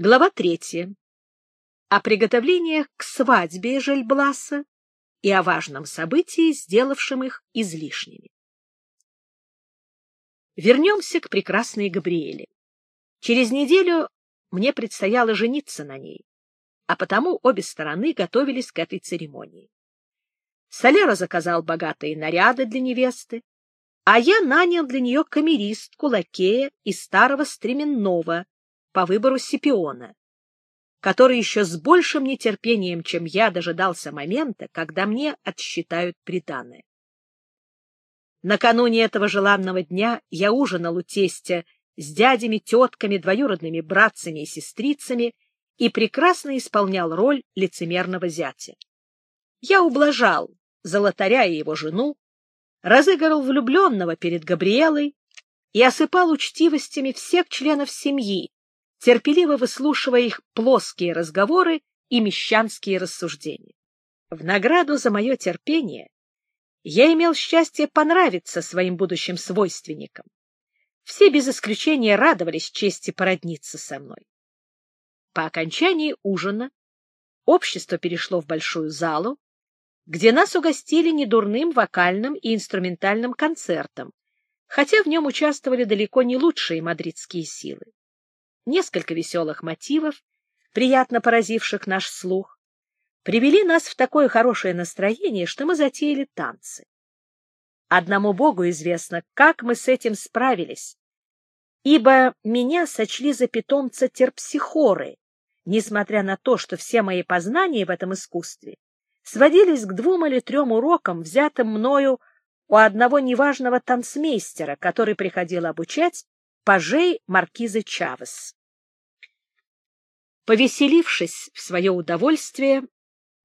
Глава третья. О приготовлениях к свадьбе Жельбласа и о важном событии, сделавшем их излишними. Вернемся к прекрасной Габриэле. Через неделю мне предстояло жениться на ней, а потому обе стороны готовились к этой церемонии. Солера заказал богатые наряды для невесты, а я нанял для нее камеристку, лакея и старого стременного по выбору Сипиона, который еще с большим нетерпением, чем я, дожидался момента, когда мне отсчитают приданое. Накануне этого желанного дня я ужинал у тестя с дядями, тетками, двоюродными братцами и сестрицами и прекрасно исполнял роль лицемерного зятя. Я ублажал золотаря и его жену, разыгрывал влюбленного перед Габриэлой и осыпал учтивостями всех членов семьи, терпеливо выслушивая их плоские разговоры и мещанские рассуждения. В награду за мое терпение я имел счастье понравиться своим будущим свойственникам. Все без исключения радовались чести породниться со мной. По окончании ужина общество перешло в большую залу, где нас угостили недурным вокальным и инструментальным концертом, хотя в нем участвовали далеко не лучшие мадридские силы. Несколько веселых мотивов, приятно поразивших наш слух, привели нас в такое хорошее настроение, что мы затеяли танцы. Одному Богу известно, как мы с этим справились, ибо меня сочли за питомца терпсихоры, несмотря на то, что все мои познания в этом искусстве сводились к двум или трем урокам, взятым мною у одного неважного танцмейстера, который приходил обучать пажей маркизы Чавес. Повеселившись в свое удовольствие,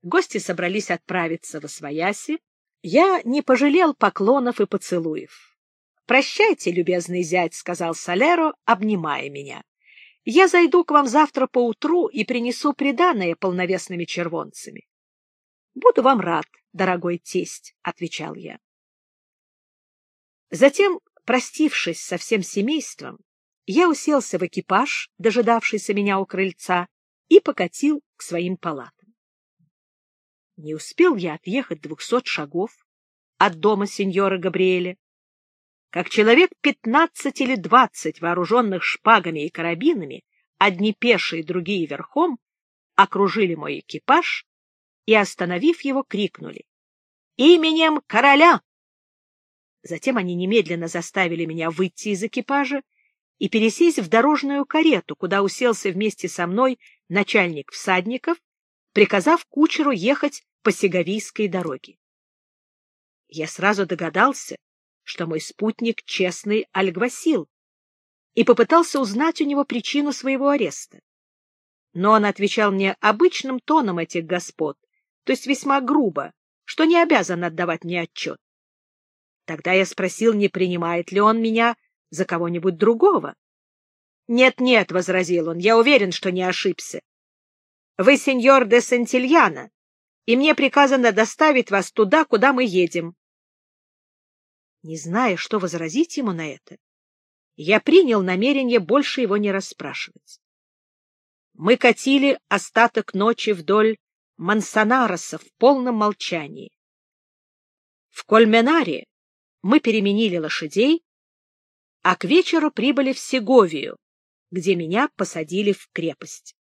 гости собрались отправиться в Освояси. Я не пожалел поклонов и поцелуев. — Прощайте, любезный зять, — сказал Солеро, обнимая меня. — Я зайду к вам завтра поутру и принесу приданое полновесными червонцами. — Буду вам рад, дорогой тесть, — отвечал я. Затем, простившись со всем семейством, я уселся в экипаж, дожидавшийся меня у крыльца, и покатил к своим палатам. Не успел я отъехать двухсот шагов от дома сеньора Габриэля, как человек пятнадцать или двадцать, вооруженных шпагами и карабинами, одни пешие, другие верхом, окружили мой экипаж и, остановив его, крикнули «Именем короля!». Затем они немедленно заставили меня выйти из экипажа и пересесть в дорожную карету, куда уселся вместе со мной начальник всадников, приказав кучеру ехать по Сеговийской дороге. Я сразу догадался, что мой спутник — честный Альгвасил, и попытался узнать у него причину своего ареста. Но он отвечал мне обычным тоном этих господ, то есть весьма грубо, что не обязан отдавать мне отчет. Тогда я спросил, не принимает ли он меня за кого-нибудь другого. «Нет, — Нет-нет, — возразил он, — я уверен, что не ошибся. Вы сеньор де Сантильяна, и мне приказано доставить вас туда, куда мы едем. Не зная, что возразить ему на это, я принял намерение больше его не расспрашивать. Мы катили остаток ночи вдоль Мансонароса в полном молчании. В Кольменаре мы переменили лошадей, а к вечеру прибыли в Сеговию, где меня посадили в крепость.